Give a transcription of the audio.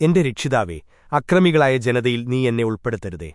എന്റെ രക്ഷിതാവേ അക്രമികളായ ജനതയിൽ നീ എന്നെ ഉൾപ്പെടുത്തരുതേ.